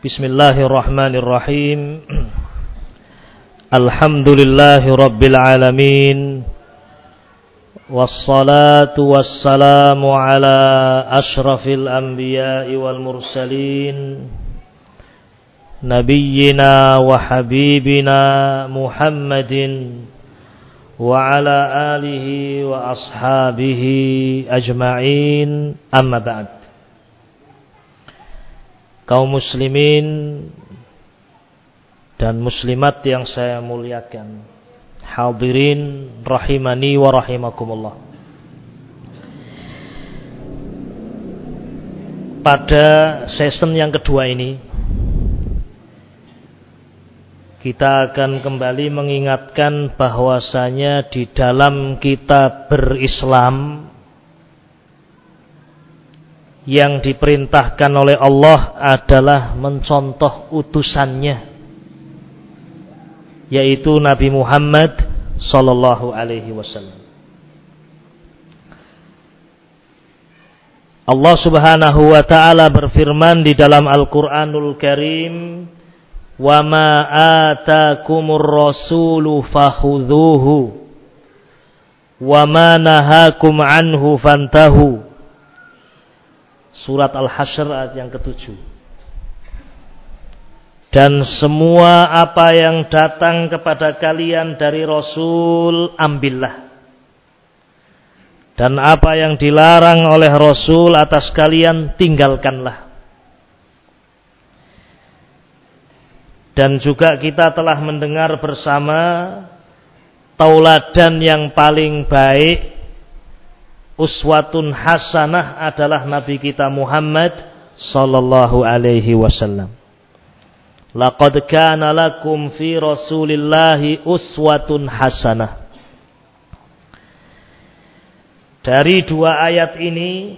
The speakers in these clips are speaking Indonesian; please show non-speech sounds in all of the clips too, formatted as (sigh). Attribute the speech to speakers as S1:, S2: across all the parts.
S1: Bismillahirrahmanirrahim Alhamdulillahi Rabbil Alamin Wassalatu wassalamu ala ashrafil anbiya'i wal mursalin Nabiyyina wa habibina Muhammadin Wa ala alihi wa ashabihi ajma'in Amma ba'd kaum muslimin dan muslimat yang saya muliakan. Hadirin rahimani wa rahimakumullah. Pada season yang kedua ini kita akan kembali mengingatkan bahwasanya di dalam kita berislam yang diperintahkan oleh Allah adalah mencontoh utusannya yaitu Nabi Muhammad sallallahu alaihi wasallam. Allah Subhanahu wa taala berfirman di dalam Al-Qur'anul Karim, "Wa ma atakumur rasulu fakhudhuhu wa ma nahakum anhu fantahu." Surat Al-Hasyr ayat yang ketujuh. Dan semua apa yang datang kepada kalian dari Rasul, ambillah. Dan apa yang dilarang oleh Rasul atas kalian, tinggalkanlah. Dan juga kita telah mendengar bersama tauladan yang paling baik uswatun hasanah adalah Nabi kita Muhammad sallallahu alaihi wasallam. Laqad kana lakum fi Rasulillahi uswatun hasanah. Dari dua ayat ini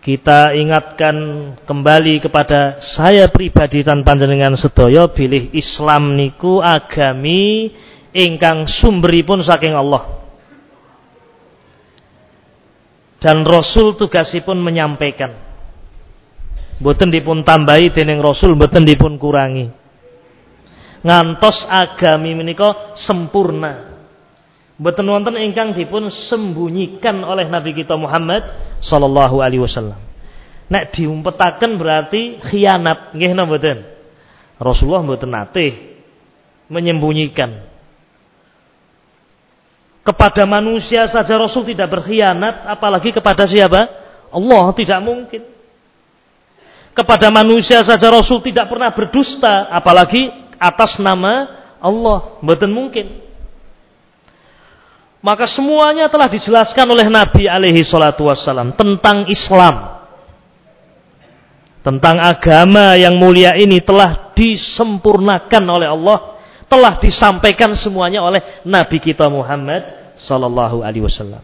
S1: kita ingatkan kembali kepada saya pribadi dan panjenengan sedaya bilih Islam niku agami ingkang sumberipun saking Allah dan Rasul tugasipun menyampaikan. Mboten dipun tambahi dening Rasul, mboten dipun kurangi. Ngantos agami menika sempurna. Mboten wonten ingkang dipun sembunyikan oleh Nabi kita Muhammad sallallahu alaihi wasallam. Nek diumpetaken berarti khianat, nggih napa? Rasulullah mboten nate menyembunyikan kepada manusia saja Rasul tidak berkhianat, apalagi kepada siapa? Allah tidak mungkin. Kepada manusia saja Rasul tidak pernah berdusta, apalagi atas nama Allah. Betul mungkin. Maka semuanya telah dijelaskan oleh Nabi alaihi salatu wassalam tentang Islam. Tentang agama yang mulia ini telah disempurnakan oleh Allah telah disampaikan semuanya oleh Nabi kita Muhammad sallallahu alaihi wasallam.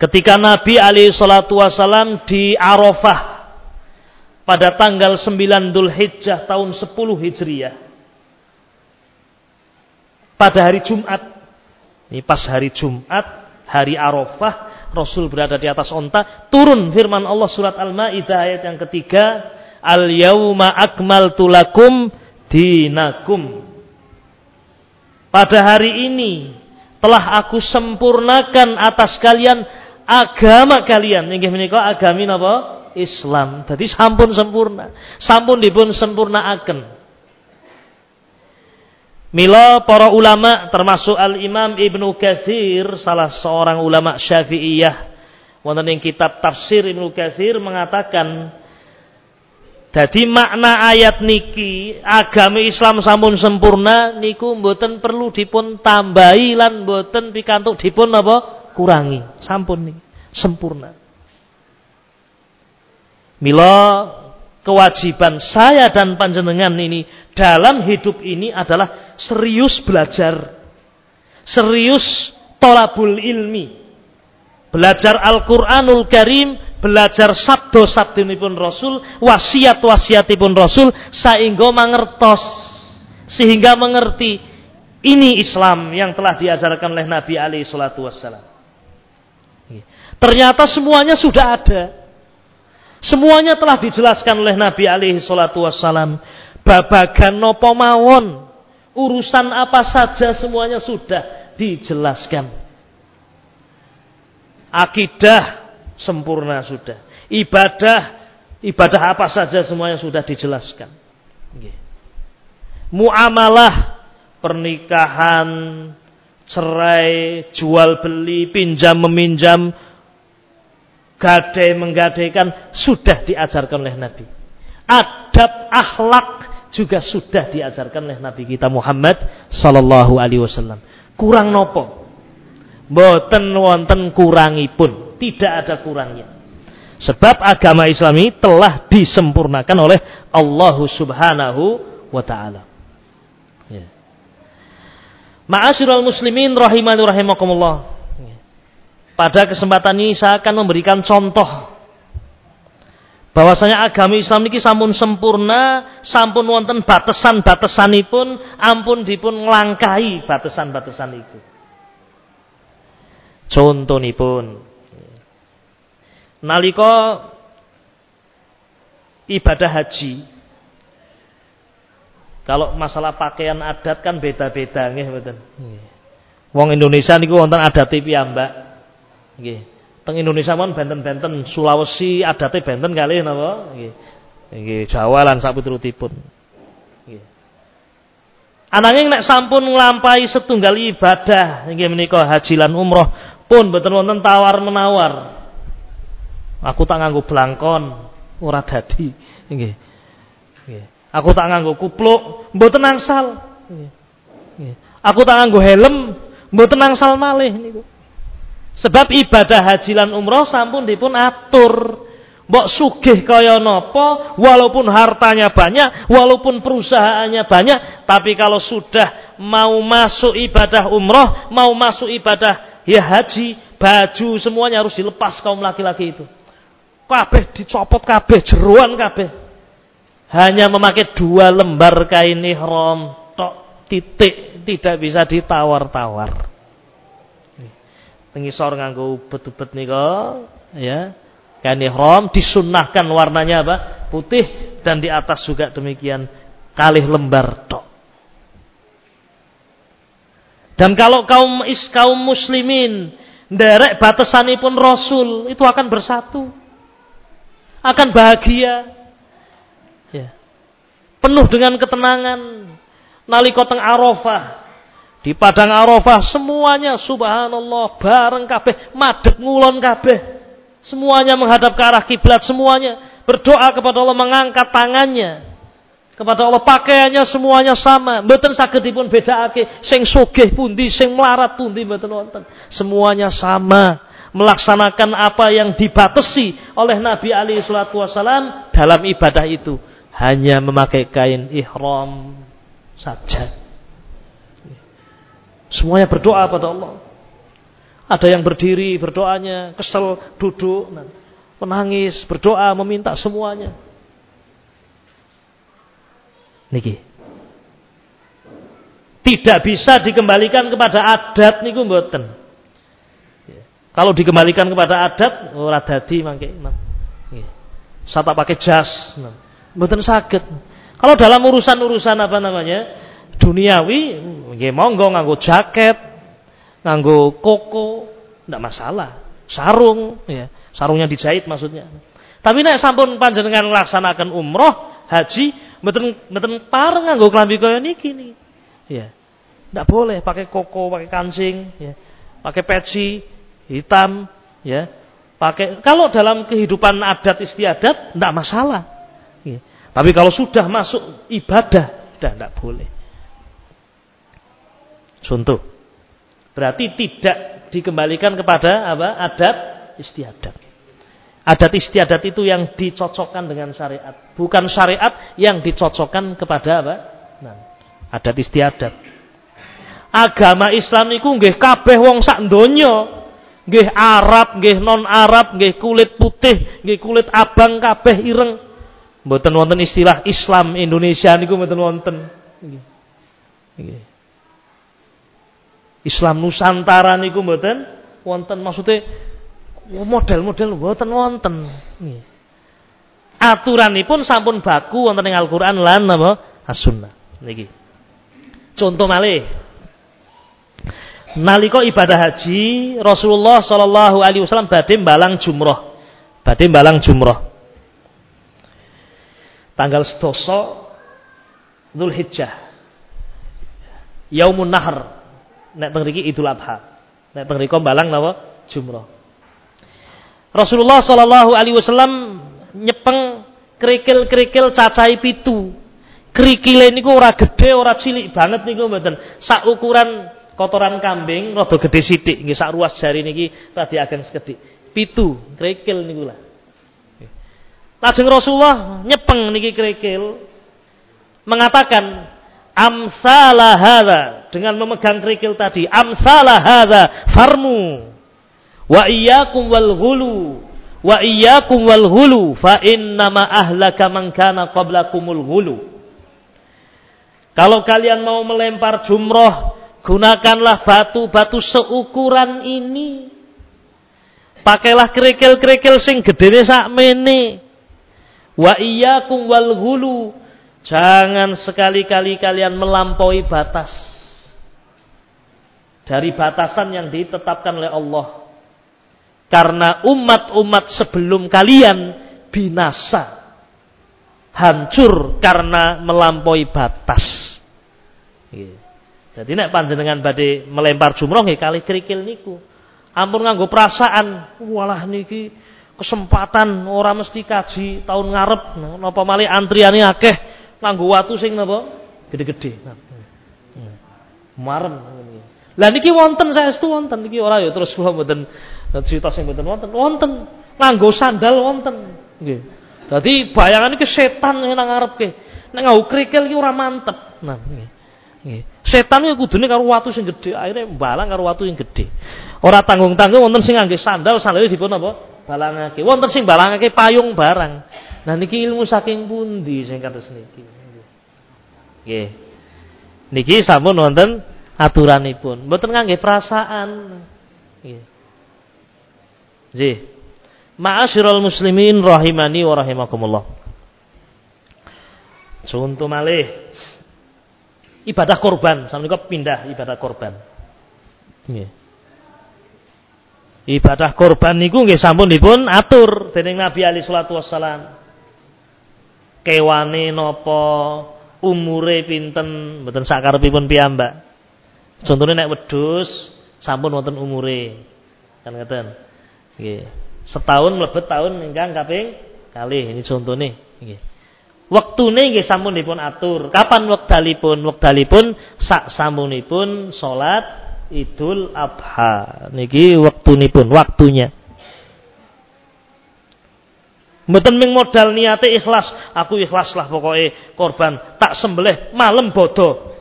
S1: Ketika Nabi alaihi salatu wasallam di Arafah pada tanggal 9 Dhul Hijjah tahun 10 Hijriah. Pada hari Jumat. Ini pas hari Jumat, hari Arafah, Rasul berada di atas onta, turun firman Allah surat Al-Maidah ayat yang ketiga, Al-yauma akmaltu lakum dinakum. Pada hari ini telah aku sempurnakan atas kalian agama kalian. Inggih menika agami napa? Islam. Jadi sampun sempurna. Sampun dipun sempurnaaken. Mila para ulama termasuk Al-Imam Ibnu Katsir salah seorang ulama Syafi'iyah wonten ing kitab tafsir Ibnu Katsir mengatakan jadi makna ayat niki agami Islam sampun sempurna niku mboten perlu dipun tambahi lan mboten pikantuk dipun apa kurangi. Sampun nih sempurna. Mila kewajiban saya dan panjenengan ini dalam hidup ini adalah serius belajar. Serius tolabul ilmi. Belajar Al-Qur'anul Karim belajar sabdo sabdinipun Rasul, wasiat wasiatipun Rasul, sehingga mengertos, sehingga mengerti ini Islam yang telah diajarkan oleh Nabi alaihi salatu wassalam. Ternyata semuanya sudah ada. Semuanya telah dijelaskan oleh Nabi alaihi salatu wassalam. Babagan nopo mawon, urusan apa saja semuanya sudah dijelaskan. Akidah sempurna sudah. Ibadah ibadah apa saja semuanya sudah dijelaskan. Muamalah pernikahan, cerai, jual beli, pinjam meminjam, gadai menggadaikan sudah diajarkan oleh Nabi. Adab akhlak juga sudah diajarkan oleh Nabi kita Muhammad sallallahu alaihi wasallam. Kurang nopo? Boten wonten kurangipun, tidak ada kurangnya. Sebab agama Islam ini telah disempurnakan oleh Allah Subhanahu wa taala. Ya. Ma'asyiral muslimin rahimani rahimakumullah. Pada kesempatan ini saya akan memberikan contoh bahwasanya agama Islam ini sampun sempurna, sampun wonten batasan-batasanipun, ampun dipun nglangkahi batasan-batasan itu. Contonipun nalika ibadah haji kalau masalah pakaian adat kan beda-beda nggih mboten. Wong Indonesia niku wonten adate piyambak. Nggih. Teng Indonesia mon benten-benten Sulawesi adate benten kali napa? Nggih. Nggih, Jawa lan saputrutipun. Nggih. Ananging nek sampun nglampahi setunggal ibadah nggih menika haji lan umroh pun boten wonten tawar-menawar. Aku tak nganggo blangkon, ora dadi. Nggih. Aku tak nganggo kupluk, mboten angsal. Nggih. Aku tak nganggo helm, mboten angsal malih niku. Sebab ibadah haji lan umroh sampun dipun atur. Mbok sugih kaya napa, walaupun hartanya banyak, walaupun perusahaannya banyak, tapi kalau sudah mau masuk ibadah umroh, mau masuk ibadah ya haji, baju semuanya harus dilepas kaum laki-laki itu. Kabeh dicopot kabeh, jeruan kabeh. Hanya memakai dua lembar kain ihram tok titik tidak bisa ditawar-tawar. Tengisor nganggo ubet-ubet nika ya. Kain ihram disunnahkan warnanya apa? Putih dan di atas juga demikian kalih lembar tok. Dan kalau kaum is kaum muslimin derek batasanipun rasul itu akan bersatu akan bahagia ya penuh dengan ketenangan nalika teng Arafah di padang Arafah semuanya subhanallah bareng kabeh, madhep ngulon kabeh. Semuanya menghadap ke arah kiblat semuanya, berdoa kepada Allah mengangkat tangannya. Kepada Allah pakaiannya semuanya sama, mboten saged dipun bedakake sing sugih pundi, sing melarat pundi mboten wonten. Semuanya sama melaksanakan apa yang dibatasi oleh Nabi Ali Shallallahu Wasallam dalam ibadah itu hanya memakai kain ihram saja. Semuanya berdoa pada Allah. Ada yang berdiri berdoanya, kesel, duduk, menangis, berdoa, meminta semuanya. Niki. Tidak bisa dikembalikan kepada adat niku mboten. Kalau dikembalikan kepada adat, ora dadi mangke. Saya tak pakai jas, mboten sakit. Kalau dalam urusan-urusan apa namanya? duniawi nggih monggo nganggo jaket, nganggo koko, ndak masalah. Sarung ya, sarungnya dijahit maksudnya. Tapi nek sampun panjenengan melaksanakan umroh, haji, mboten mboten pareng nganggo klambi kaya niki niki. Ya. Ndak boleh pakai koko, pakai kancing, ya. Pakai peci hitam, ya. Pakai kalau dalam kehidupan adat istiadat ndak masalah. Ya. Tapi kalau sudah masuk ibadah, sudah ndak boleh. Contoh. Berarti tidak dikembalikan kepada apa? Adat istiadat. Adat istiadat itu yang dicocokkan dengan syariat, bukan syariat yang dicocokkan kepada apa? Nah, adat istiadat. Agama Islam niku nggih kabeh wong sak donya. Nggih Arab, nggih non Arab, nggih kulit putih, nggih kulit abang kabeh ireng. Mboten wonten istilah Islam Indonesia niku mboten wonten. Nggih. Nggih. Islam Nusantara niku mboten wonten maksudnya model-model mboten wonten. aturanipun sampun baku wonten ing Al-Qur'an lan napa As-Sunnah. Niki. Contoh malih. Nalika ibadah haji, Rasulullah sallallahu alaihi wasallam balang jumroh. Badhe balang jumroh. Tanggal sedoso Dzulhijjah. Yaumun Nahr. Nek teng Idul Adha. Nek teng balang napa? Jumroh. Rasulullah sallallahu alaihi wasallam nyepeng kerikil-kerikil cacai pitu. Kerikile niku ora gede, ora cilik banget niku mboten. Sak ukuran kotoran kambing rada gede sithik nggih sak ruas jari niki tadi akan sekedhik. Pitu kerikil niku lah. Lajeng Rasulullah nyepeng niki kerikil mengatakan amsalah hadza dengan memegang kerikil tadi amsalah hadza farmu wa iyyakum wal ghulu wa iyyakum wal ghulu fa innama ahlaka man kana qablakumul ghulu kalau kalian mau melempar jumroh gunakanlah batu-batu seukuran ini pakailah kerikil-kerikil sing gedene sakmene wa iyyakum wal ghulu jangan sekali-kali kalian melampaui batas dari batasan yang ditetapkan oleh Allah karena umat-umat sebelum kalian binasa. Hancur karena melampaui batas. Iya. Jadi nek panjenengan badhe melempar jumroh nggih kali kerikil niku. Ampun nganggo perasaan, walah niki kesempatan orang mesti kaji tahun ngarep napa malih antriane akeh nganggo watu sing napa gede-gede. Nah, hmm. Marem lah niki wonten saestu wonten niki ora ya terus kula mboten cerita sing mboten wonten. Wonten nganggo sandal wonten. Nggih. Dadi bayangan iki setan nang ngarepke. Nek nganggo krikil iki ora mantep. Nah. Nggih. Setan iki kudune karo watu sing gedhe, akhirnya balang karo watu sing gedhe. Ora tanggung-tanggung wonten sing ngangge sandal, sandale dipun apa? Balangake. Wonten sing balangake payung barang. Nah niki ilmu saking pundi sing kados niki. Nggih. Niki sampun wonten aturanipun. Mboten ngangge perasaan. Nggih. Nggih. Muslimin rahimani wa rahimakumullah. Contoh malih ibadah korban, sampeyan pindah ibadah korban. Ibadah korban niku nggih sampun dipun atur dening Nabi alaihi wassalam. Kewane napa, umure pinten, mboten sakarepipun piyambak. Contohnya nek wedhus sampun wonten umure. Kan ngeten. Nggih. Setahun mlebet tahun ingkang kaping kalih. Ini contohnya nggih. Wektune nggih sampun dipun atur. Kapan wekdalipun? Wekdalipun sak samunipun salat Idul Adha. Niki wektunipun, waktunya. Mboten ming modal niate ikhlas, aku ikhlas lah pokoknya korban tak sembelih malam bodoh.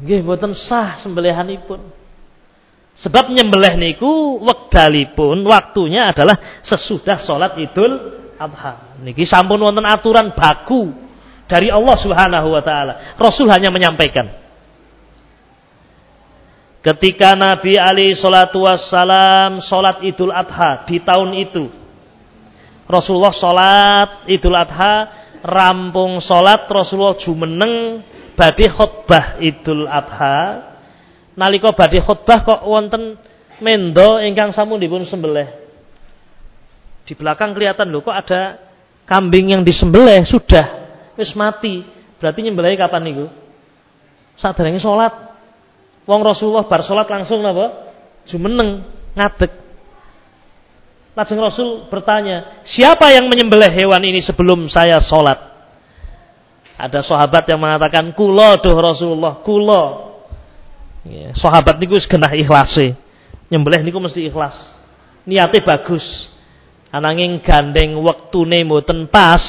S1: Nggih mboten sah sembelihanipun. Sebab nyembelih niku wekdalipun waktunya adalah sesudah salat Idul Adha. Niki sampun wonten aturan baku dari Allah Subhanahu wa taala. Rasul hanya menyampaikan. Ketika Nabi Ali salatu wassalam salat Idul Adha di tahun itu. Rasulullah salat Idul Adha rampung salat Rasulullah jumeneng badhe khutbah Idul Adha nalika badhe khutbah kok wonten mendo ingkang sampun dipun sembelih. Di belakang kelihatan loh kok ada kambing yang disembelih sudah wis mati. Berarti nyembelih kapan niku? Saderenge salat. Wong Rasulullah bar salat langsung napa? Jumeneng, ngadeg. Lajeng Rasul bertanya, "Siapa yang menyembelih hewan ini sebelum saya salat?" Ada sahabat yang mengatakan kula doh Rasulullah, kula. Ya, sahabat niku genah ikhlase. Nyembelih niku mesti ikhlas. Niate bagus. Ananging gandeng wektune mboten pas,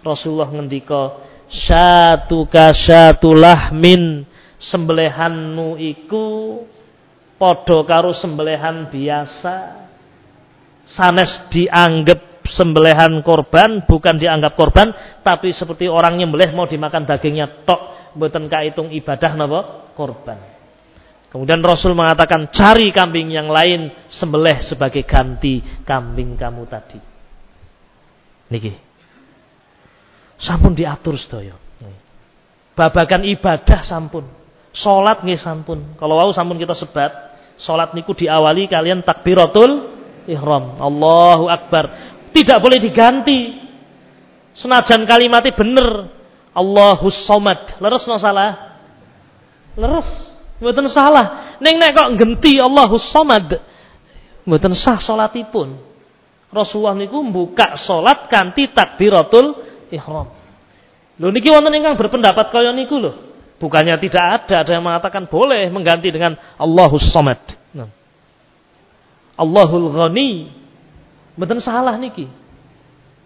S1: Rasulullah ngendika, "Syatuka syatulah min sembelihanmu iku padha karo sembelihan biasa." Sanes dianggap sembelihan korban bukan dianggap korban tapi seperti orang nyembelih mau dimakan dagingnya tok mboten kaitung ibadah napa korban. Kemudian Rasul mengatakan cari kambing yang lain sembelih sebagai ganti kambing kamu tadi. Niki. Sampun diatur sedaya. Babagan ibadah sampun. Salat nggih sampun. Kalau wau sampun kita sebat, salat niku diawali kalian takbiratul ihram. Allahu akbar. Tidak boleh diganti. Senajan kalimatnya bener. Allahus somad. Leres no salah? Leres. Mboten salah. Neng nek kok genti Allahus somad. Mboten sah salatipun. Rasulullah niku buka salat kanthi takbiratul ihram. Lho niki wonten ingkang berpendapat kaya niku lho. Bukannya tidak ada, ada yang mengatakan boleh mengganti dengan Allahus Samad. Nah. Allahul Ghani. Mboten salah niki.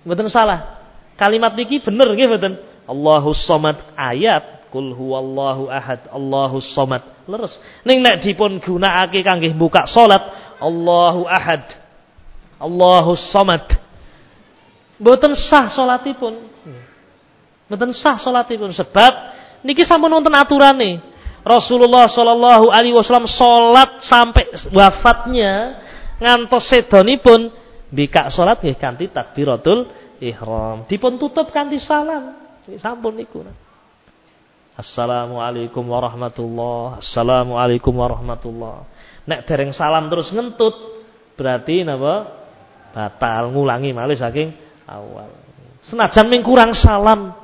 S1: Mboten salah. Kalimat niki bener nggih mboten? Allahus Samad ayat kul huwallahu ahad Allahus Samad. Leres. Ning nek dipun gunakake kangge buka salat Allahu ahad. Allahus Samad. Mboten sah salatipun. Mboten sah salatipun sebab niki sampun wonten aturane. Rasulullah sallallahu alaihi wasallam salat sampai wafatnya ngantos sedonipun bika salat nggih kanthi takbiratul ihram. Dipun tutup kanthi salam. Sampun niku. Assalamualaikum warahmatullah. Assalamualaikum warahmatullah. Nek dereng salam terus ngentut berarti napa? Batal ngulangi malih saking awal. Senajan ming kurang salam,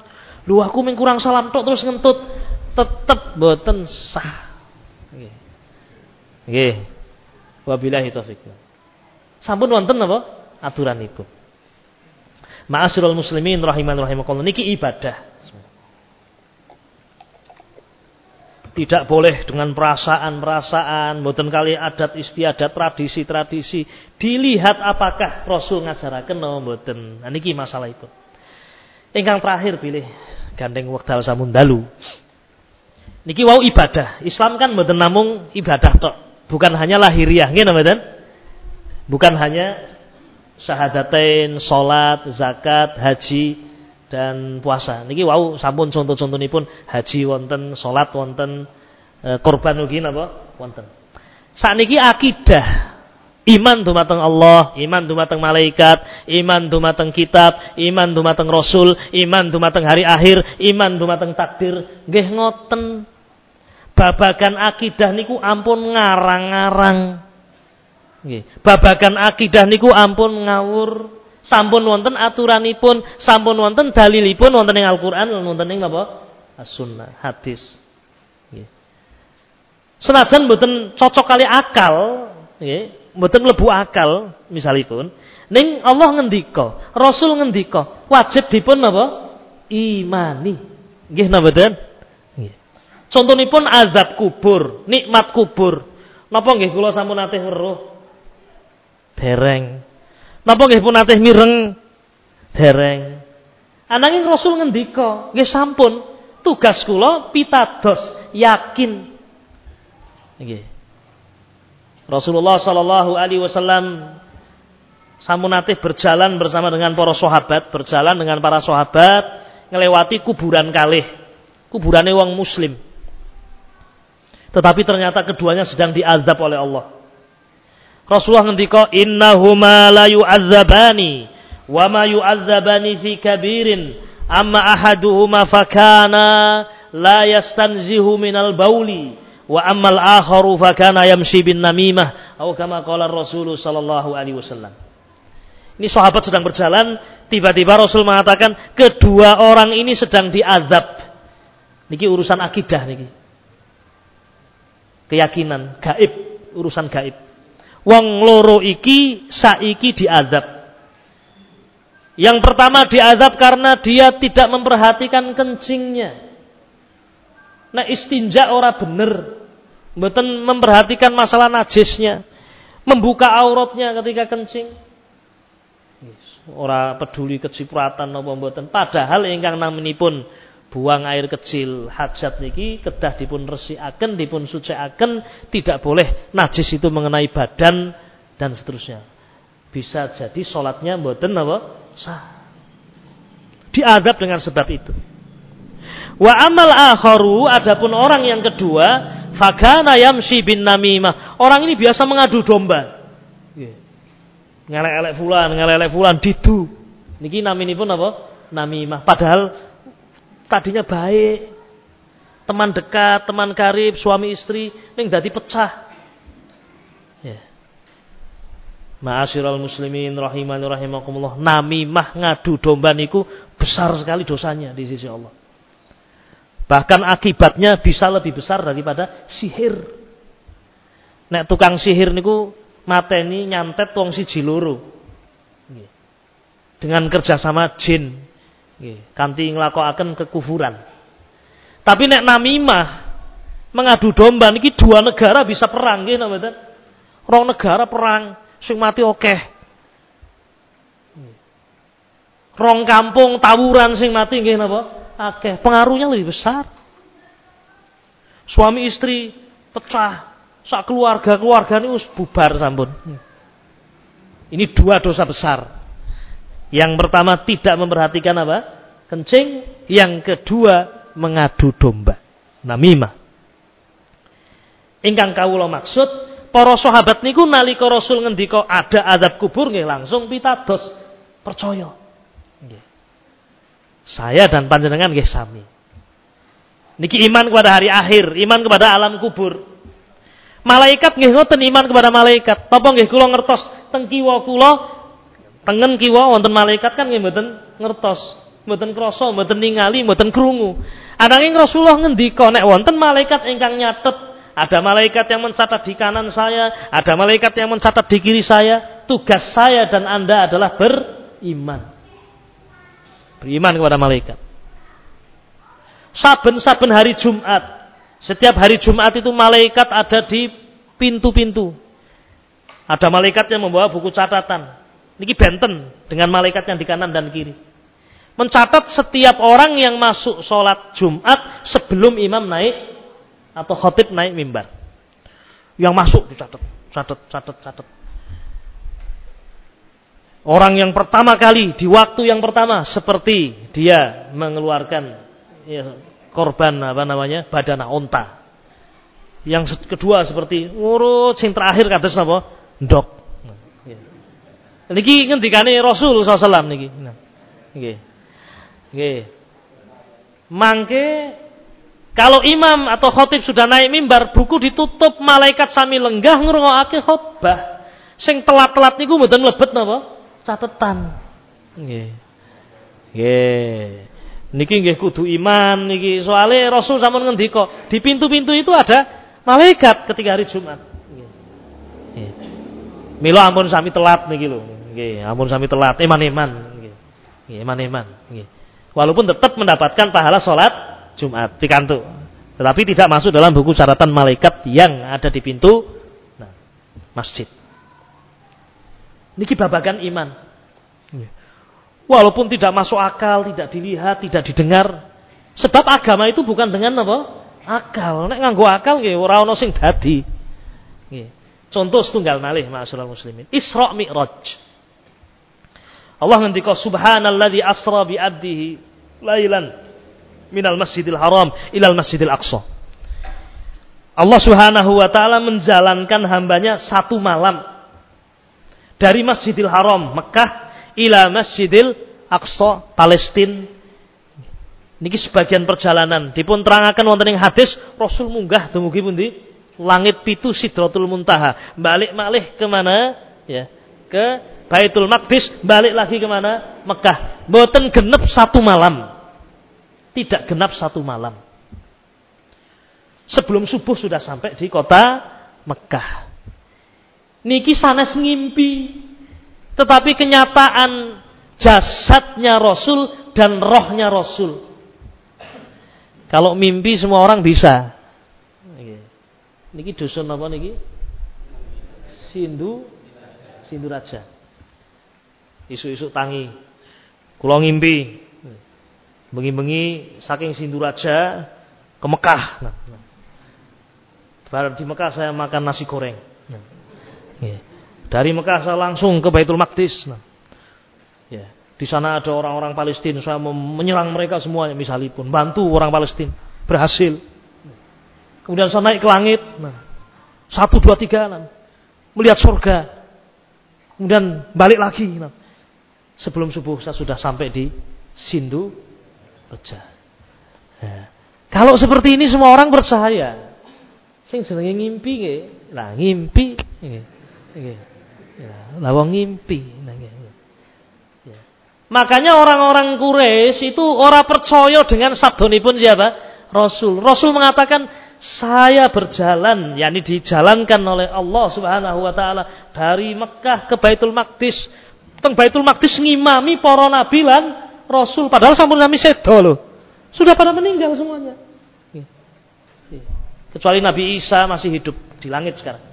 S1: Lu aku ming kurang salam tok terus ngentut, tetep boten sah. Nggih. Nggih. Wabillahi taufik. Sampun wonten apa? Aturan iku. Ma'asyiral muslimin rahiman rahimakumullah niki ibadah. Tidak boleh dengan perasaan-perasaan, mboten kali adat istiadat, tradisi-tradisi. Dilihat apakah Rasul ngajaraken napa mboten. Nah niki masalah itu. Ingkang terakhir pilih gandeng wekdal samun dalu. Niki wau ibadah. Islam kan mboten namung ibadah tok, bukan hanya lahiriah, nggih mboten? Bukan hanya syahadatain, salat, zakat, haji dan puasa. Niki wau sampun contoh-contohipun haji wonten, salat wonten, e, korban ugi napa? Wonten. Sakniki akidah Iman dumateng Allah, iman dumateng malaikat, iman dumateng kitab, iman dumateng rasul, iman dumateng hari akhir, iman dumateng takdir. Nggih ngoten. Babagan akidah niku ampun ngarang-ngarang. Nggih. Babagan akidah niku ampun ngawur. Sampun wonten aturanipun, sampun wonten dalilipun wonten ing Al-Qur'an lan wonten ing napa? As-Sunnah, hadis. Nggih. Senajan mboten cocok kali akal, nggih mboten mlebu akal misalipun ning Allah ngendika, Rasul ngendika, wajib dipun napa? Imani. Nggih napa mboten? Nggih. Contonipun azab kubur, nikmat kubur. Napa nggih kula sampun nate weruh? Dereng. Napa nggih pun nate mireng? Dereng. Ananging Rasul ngendika, nggih sampun, tugas kula pitados yakin. Nggih. Rasulullah Shallallahu Alaihi Wasallam samunatih berjalan bersama dengan para sahabat, berjalan dengan para sahabat ngelewati kuburan kalih, kuburannya wong muslim. Tetapi ternyata keduanya sedang diazab oleh Allah. Rasulullah ngendika innahuma la yu'adzabani wa ma yu'adzabani fi kabirin amma ahaduhuma fakana la yastanzihu minal bauli wa ammal akharu fa kana yamshi bin namimah atau kama qala Rasul sallallahu alaihi wasallam. Ini sahabat sedang berjalan, tiba-tiba Rasul mengatakan kedua orang ini sedang diazab. Niki urusan akidah niki. Keyakinan gaib, urusan gaib. Wong loro iki saiki diazab. Yang pertama diazab karena dia tidak memperhatikan kencingnya. Nah istinja ora bener. Mboten memperhatikan masalah najisnya. Membuka auratnya ketika kencing. Ora peduli kecipratan napa mboten. Padahal ingkang naminipun buang air kecil hajat niki kedah dipun resikaken, dipun sucikaken, tidak boleh najis itu mengenai badan dan seterusnya. Bisa jadi sholatnya mboten apa? Sah. Diadab dengan sebab itu. Wa amal akharu adapun orang yang kedua fakana yamshi bin namimah. Orang ini biasa mengadu domba. Ngelek-elek fulan, ngelek-elek fulan didu. Niki naminipun apa? namimah. Padahal tadinya baik. Teman dekat, teman karib, suami istri, ini jadi pecah. Ma'asyiral muslimin rahimani rahimakumullah. Namimah ngadu domba niku besar sekali dosanya di sisi Allah. Bahkan akibatnya bisa lebih besar daripada sihir. Nek tukang sihir niku mateni nyantet wong siji loro. Dengan kerjasama jin. Kanti nglakokaken kekufuran. Tapi nek namimah mengadu domba niki dua negara bisa perang nggih napa Rong negara perang sing mati akeh. Rong kampung tawuran sing mati nggih napa? Akeh. Pengaruhnya lebih besar. Suami istri pecah, sak keluarga keluarga ini us bubar sampun. Ini dua dosa besar. Yang pertama tidak memperhatikan apa? Kencing. Yang kedua mengadu domba. Namimah. Ingkang kawula maksud para sahabat niku nalika Rasul ngendika ada adab kubur nggih langsung pitados percaya. Saya dan panjenengan nggih sami. Niki iman kepada hari akhir, iman kepada alam kubur. Malaikat nggih ngoten iman kepada malaikat. Apa nggih kula ngertos teng kiwa kula tengen kiwa wonten malaikat kan nggih mboten ngertos, mboten krasa, mboten ningali, mboten krungu. Ananging Rasulullah ngendika nek wonten malaikat ingkang nyatet, ada malaikat yang mencatat di kanan saya, ada malaikat yang mencatat di kiri saya. Tugas saya dan Anda adalah beriman. Beriman kepada malaikat. Saben-saben hari Jumat setiap hari Jumat itu malaikat ada di pintu-pintu. Ada malaikat yang membawa buku catatan. Ini benten dengan malaikat yang di kanan dan kiri. Mencatat setiap orang yang masuk sholat Jumat sebelum imam naik atau khotib naik mimbar. Yang masuk dicatat, catat, catat, catat. Orang yang pertama kali di waktu yang pertama seperti dia mengeluarkan ya, korban apa namanya badana onta. Yang kedua seperti urut sing terakhir kados napa? Ndok. Ya. Niki ngendikane Rasul sallallahu niki. Nah. Nggih. Nggih. Mangke kalau imam atau khotib sudah naik mimbar, buku ditutup, malaikat sami lenggah ngrungokake khotbah. Sing telat-telat niku mboten mlebet napa? Catetan. Nggih. Niki nggih kudu iman niki. Soale Rasul sampun ngendika, di pintu-pintu itu ada malaikat ketika hari Jumat. Nggih. Mila ampun sami telat niki lho. Nggih, ampun sami telat iman-iman nggih. Iman-iman. Walaupun tetap mendapatkan pahala sholat Jumat pikantuk. Tetapi tidak masuk dalam buku catatan malaikat yang ada di pintu nah, masjid. Niki babagan iman. Nggih. Walaupun tidak masuk akal, tidak dilihat, tidak didengar. Sebab agama itu bukan dengan apa? Akal. Nek nganggo akal nggih ora ana sing dadi. Nggih. Contoh setunggal malih ma'asyiral muslimin. Isra Mi'raj. Allah ngendika subhanalladzi asra bi 'abdihi lailan minal masjidil haram ilal masjidil aqsa. Allah Subhanahu wa taala menjalankan hambanya satu malam dari Masjidil Haram Mekah ila Masjidil Aqsa Palestina niki sebagian perjalanan. Dipun terangaken wonten ing hadis Rasul munggah dumugi pundi? Langit pitu Sidratul Muntaha. Balik malih ke mana ya ke Baitul Maqdis. Balik lagi ke mana Mekah. Mboten genep satu malam. Tidak genap satu malam. Sebelum subuh sudah sampai di kota Mekah niki sanes ngimpi tetapi kenyataan jasadnya Rasul dan rohnya Rasul. Kalau mimpi semua orang bisa. Niki dusun apa niki? Sindu Sindu Raja. Isu-isu tangi. Kula ngimpi. Bengi-bengi saking Sindu Raja ke Mekah. Nah, nah. di Mekah saya makan nasi goreng. Nah. Yeah. Dari Mekah saya langsung ke Baitul Maqdis. Nah, ya, di sana ada orang-orang Palestina, saya menyerang mereka semuanya misalipun, bantu orang Palestina, berhasil. Kemudian saya naik ke langit, nah, satu dua tiga, nah, melihat surga. Kemudian balik lagi. Nah, sebelum subuh saya sudah sampai di Sindu. Ya. Kalau seperti ini semua orang percaya. Sing jenenge ngimpi nggih. Lah ngimpi. Nggih. Ya, lah wong ngimpi. Nah, ya. Makanya orang-orang Quraisy itu orang percaya dengan sabdonipun siapa? Rasul. Rasul mengatakan saya berjalan, yakni dijalankan oleh Allah Subhanahu wa taala dari Mekah ke Baitul Maqdis. Teng Baitul Maqdis ngimami para nabi lan rasul padahal sampun sami sedo loh. Sudah pada meninggal semuanya. Kecuali Nabi Isa masih hidup di langit sekarang.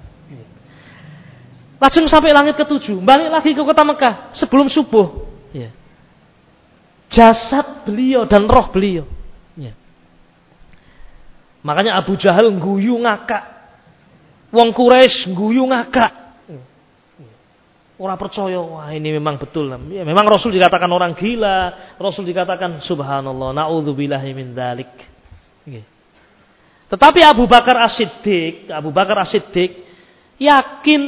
S1: Langsung sampai langit ketujuh, balik lagi ke kota Mekah sebelum subuh. Ya. Jasad beliau dan roh beliau. Ya. Makanya Abu Jahal guyu ngakak. Wong Quraisy guyu ngakak. Orang percaya, wah ini memang betul. Ya, memang Rasul dikatakan orang gila, Rasul dikatakan subhanallah, naudzubillahi min dzalik. Tetapi Abu Bakar As-Siddiq, Abu Bakar As-Siddiq yakin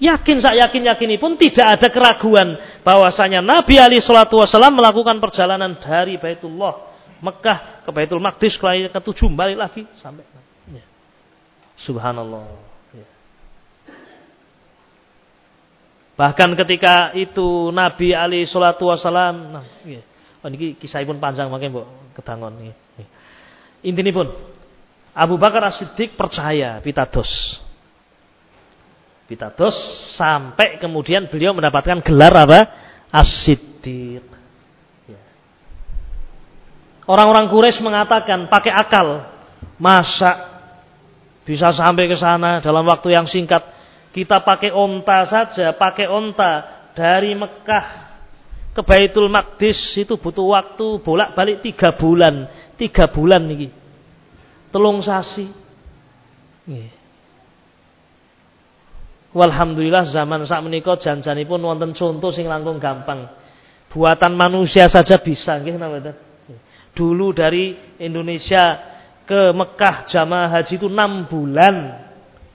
S1: yakin saya yakin yakin pun tidak ada keraguan bahwasanya Nabi Ali Shallallahu Wasallam melakukan perjalanan dari Baitullah Mekah ke Baitul Maqdis ke tujuh balik lagi sampai ya. Subhanallah. Bahkan ketika itu Nabi Ali Shallallahu Wasallam, nah, iya. oh, ini kisah pun panjang makanya bu ketangon ini. Intinya pun Abu Bakar As-Siddiq percaya pitados. Pitados sampai kemudian beliau mendapatkan gelar apa? As-Siddiq. Ya. Orang-orang Quraisy mengatakan pakai akal, masa bisa sampai ke sana dalam waktu yang singkat kita pakai onta saja, pakai onta dari Mekah ke Baitul Maqdis itu butuh waktu bolak-balik tiga bulan, tiga bulan nih, telung sasi. Walhamdulillah zaman saat menikah janjani pun wonten contoh sing langkung gampang. Buatan manusia saja bisa, nggih Dulu dari Indonesia ke Mekah jamaah haji itu enam bulan.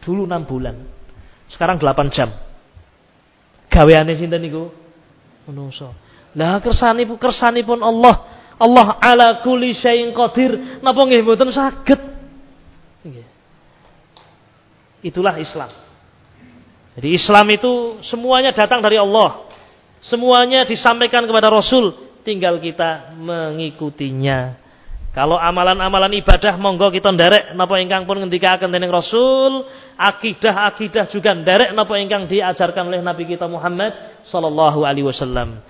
S1: Dulu enam bulan. Sekarang 8 jam. Gaweane sinten niku? Menungso. Lah kersane kersanipun Allah. Allah ala kulli syai'in qadir. Napa nggih mboten saged? Itulah Islam. Jadi Islam itu semuanya datang dari Allah. Semuanya disampaikan kepada Rasul, tinggal kita mengikutinya. Kalau amalan-amalan ibadah monggo kita nderek napa ingkang pun ngendikaken dening Rasul, akidah-akidah juga nderek napa ingkang diajarkan oleh Nabi kita Muhammad sallallahu alaihi wasallam.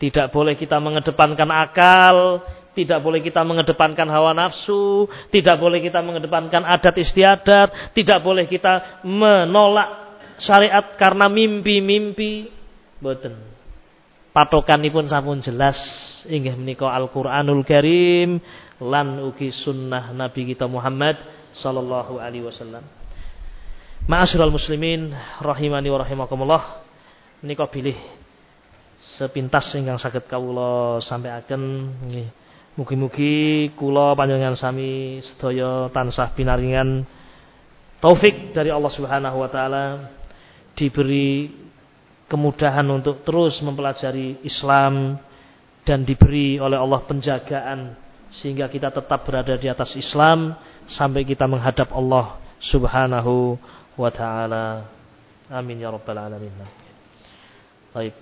S1: Tidak boleh kita mengedepankan akal, tidak boleh kita mengedepankan hawa nafsu, tidak boleh kita mengedepankan adat istiadat, tidak boleh kita menolak syariat karena mimpi-mimpi. Boten patokanipun sampun jelas inggih menika Al-Qur'anul Karim lan ugi sunnah Nabi kita Muhammad sallallahu alaihi wasallam. Ma'asyiral muslimin rahimani wa rahimakumullah menika bilih sepintas ingkang saged kawula sampaiaken nggih. Mugi-mugi kula panjenengan sami sedaya tansah pinaringan taufik dari Allah Subhanahu wa taala diberi kemudahan untuk terus mempelajari Islam dan diberi oleh Allah penjagaan sehingga kita tetap berada di atas Islam sampai kita menghadap Allah Subhanahu wa taala. Amin ya rabbal alamin. Baik.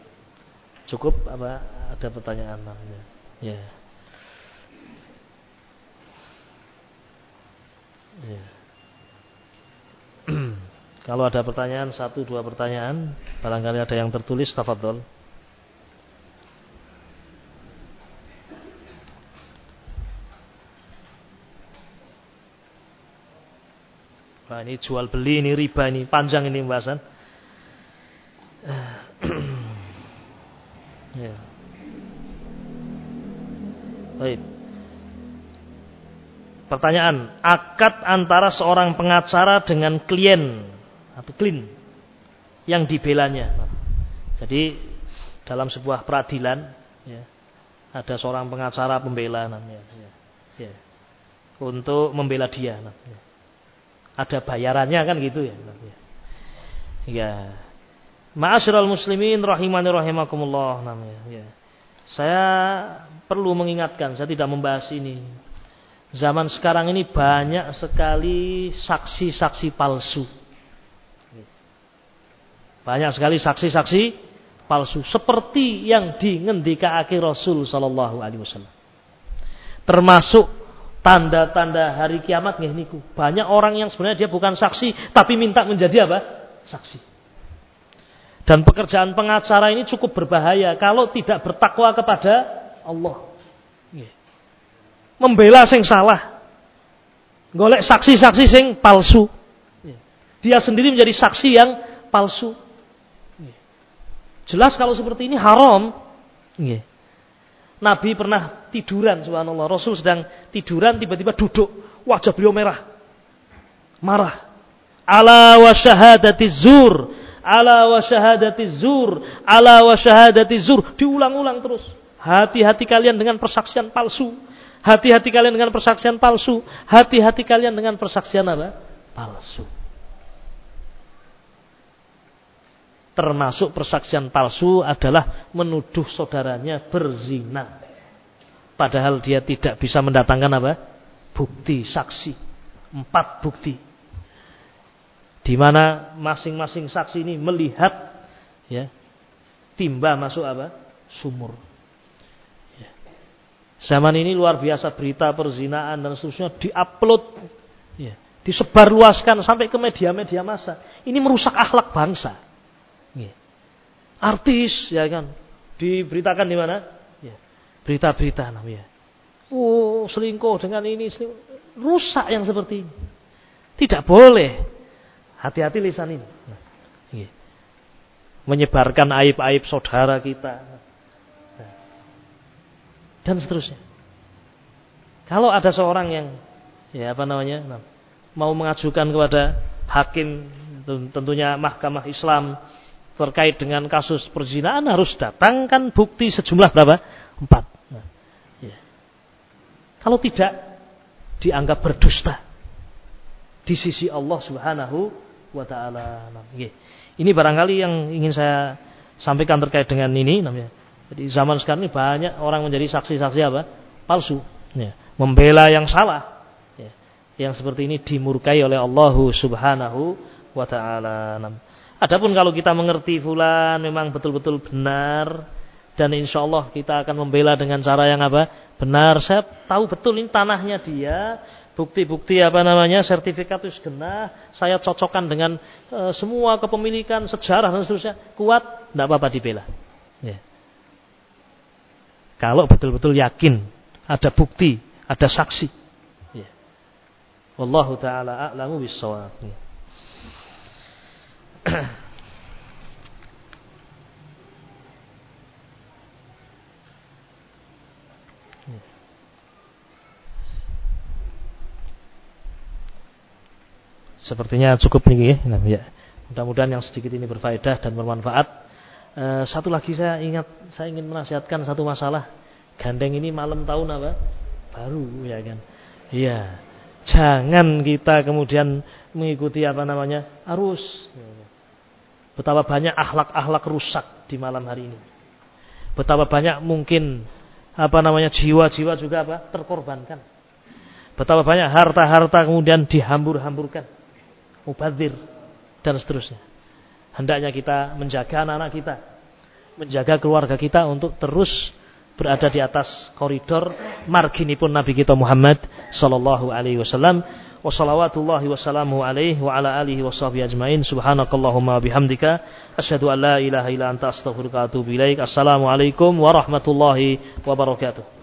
S1: Cukup apa ada pertanyaan? Ya. Ya. Kalau ada pertanyaan, satu dua pertanyaan, barangkali ada yang tertulis, tafadhol. Nah, ini jual beli, ini riba, ini panjang ini pembahasan. (clears throat) ya. Baik. Pertanyaan, akad antara seorang pengacara dengan klien atau klin yang dibelanya. Jadi dalam sebuah peradilan ya, ada seorang pengacara pembela namanya ya, ya, untuk membela dia. Namanya. Ada bayarannya kan gitu ya. Namanya. Ya. Ma'asyiral muslimin rahimani rahimakumullah namanya. Ya. Saya perlu mengingatkan, saya tidak membahas ini. Zaman sekarang ini banyak sekali saksi-saksi palsu. Banyak sekali saksi-saksi palsu seperti yang dingendikake Rasul sallallahu alaihi wasallam. Termasuk tanda-tanda hari kiamat nggih niku. Banyak orang yang sebenarnya dia bukan saksi tapi minta menjadi apa? Saksi. Dan pekerjaan pengacara ini cukup berbahaya kalau tidak bertakwa kepada Allah. Membela sing salah. Golek saksi-saksi sing palsu. Dia sendiri menjadi saksi yang palsu. Jelas kalau seperti ini haram. Nabi pernah tiduran subhanallah. Rasul sedang tiduran tiba-tiba duduk. Wajah beliau merah. Marah. Ala wa syahadati zur ala wa syahadati zur, ala wa syahadati zur, diulang-ulang terus. Hati-hati kalian dengan persaksian palsu. Hati-hati kalian dengan persaksian palsu. Hati-hati kalian dengan persaksian apa? Palsu. Termasuk persaksian palsu adalah menuduh saudaranya berzina. Padahal dia tidak bisa mendatangkan apa? Bukti, saksi. Empat bukti di mana masing-masing saksi ini melihat ya timba masuk apa sumur ya. zaman ini luar biasa berita perzinaan dan seterusnya diupload ya disebarluaskan sampai ke media-media massa ini merusak akhlak bangsa. Artis ya kan diberitakan di mana ya berita-berita namanya oh selingkuh dengan ini selingkuh. rusak yang seperti ini tidak boleh Hati-hati lisan ini. Nah, iya. Menyebarkan aib-aib saudara kita. Nah. Dan seterusnya. Kalau ada seorang yang ya apa namanya nah, mau mengajukan kepada hakim tentunya mahkamah Islam terkait dengan kasus perzinaan harus datangkan bukti sejumlah berapa? Empat. Nah, ya. Kalau tidak dianggap berdusta di sisi Allah Subhanahu wa taala. Ini barangkali yang ingin saya sampaikan terkait dengan ini namanya. Jadi zaman sekarang ini banyak orang menjadi saksi-saksi apa? Palsu. Ya. Membela yang salah. Ya. Yang seperti ini dimurkai oleh Allah Subhanahu wa taala. Adapun kalau kita mengerti fulan memang betul-betul benar dan insya Allah kita akan membela dengan cara yang apa? Benar. Saya tahu betul ini tanahnya dia, bukti-bukti apa namanya sertifikat itu genah saya cocokkan dengan e, semua kepemilikan sejarah dan seterusnya kuat tidak apa-apa dibela ya. kalau betul-betul yakin ada bukti ada saksi ya. Wallahu taala a'lamu bissawab ya. Sepertinya cukup nih ya. Nah, ya. Mudah-mudahan yang sedikit ini berfaedah dan bermanfaat. E, satu lagi saya ingat, saya ingin menasihatkan satu masalah. Gandeng ini malam tahun apa? Baru ya kan. Iya. Jangan kita kemudian mengikuti apa namanya? arus. Betapa banyak akhlak-akhlak rusak di malam hari ini. Betapa banyak mungkin apa namanya jiwa-jiwa juga apa terkorbankan. Betapa banyak harta-harta kemudian dihambur-hamburkan mubazir dan seterusnya. Hendaknya kita menjaga anak-anak kita, menjaga keluarga kita untuk terus berada di atas koridor marginipun Nabi kita Muhammad sallallahu alaihi wasallam. Wa salawatullahi wassalamu alaihi wa ala alihi wa sahbihi ajmain. Subhanakallahumma bihamdika asyhadu an la ilaha illa anta astaghfiruka wa atubu ilaik. Assalamu alaikum warahmatullahi wabarakatuh